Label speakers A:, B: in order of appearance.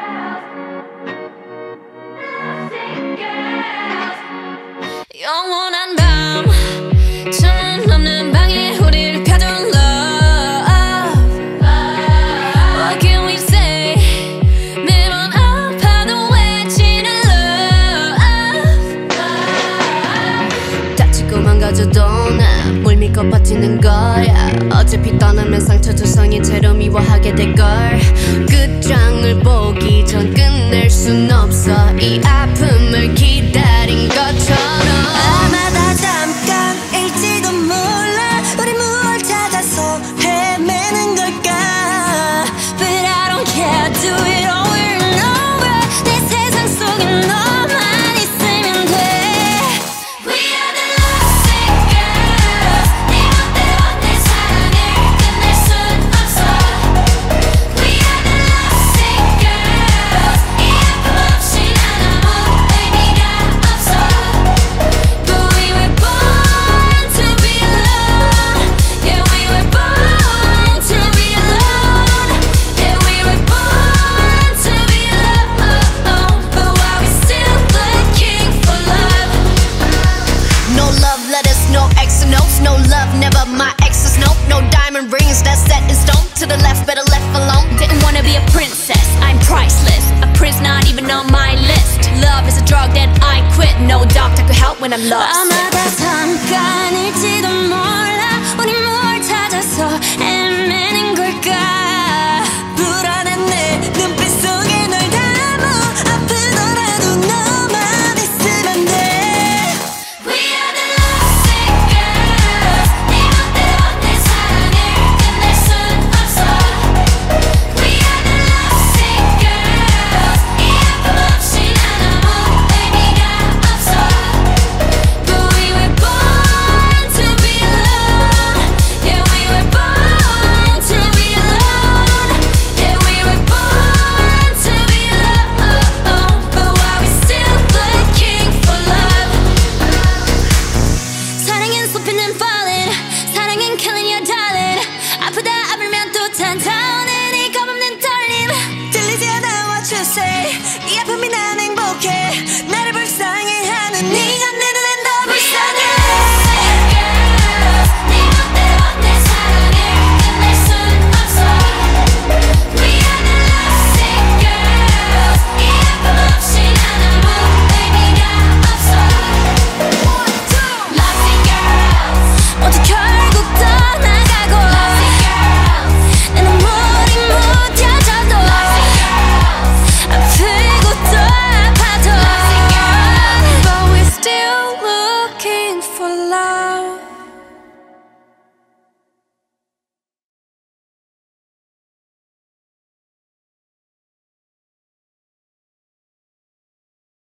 A: else. 빠져도 나뭘 믿고 버티는 거야. 어차피 떠나면 상처 조성이 채로 미워하게 될걸. 끝장을 보기 전 끝낼 순 없어. 이 아픔을 기다 to
B: the left, better left alone.
A: Didn't wanna be a princess, I'm priceless. A prince not even on my list. Love is a drug that I quit. No doctor could help when I'm lost.
B: I'm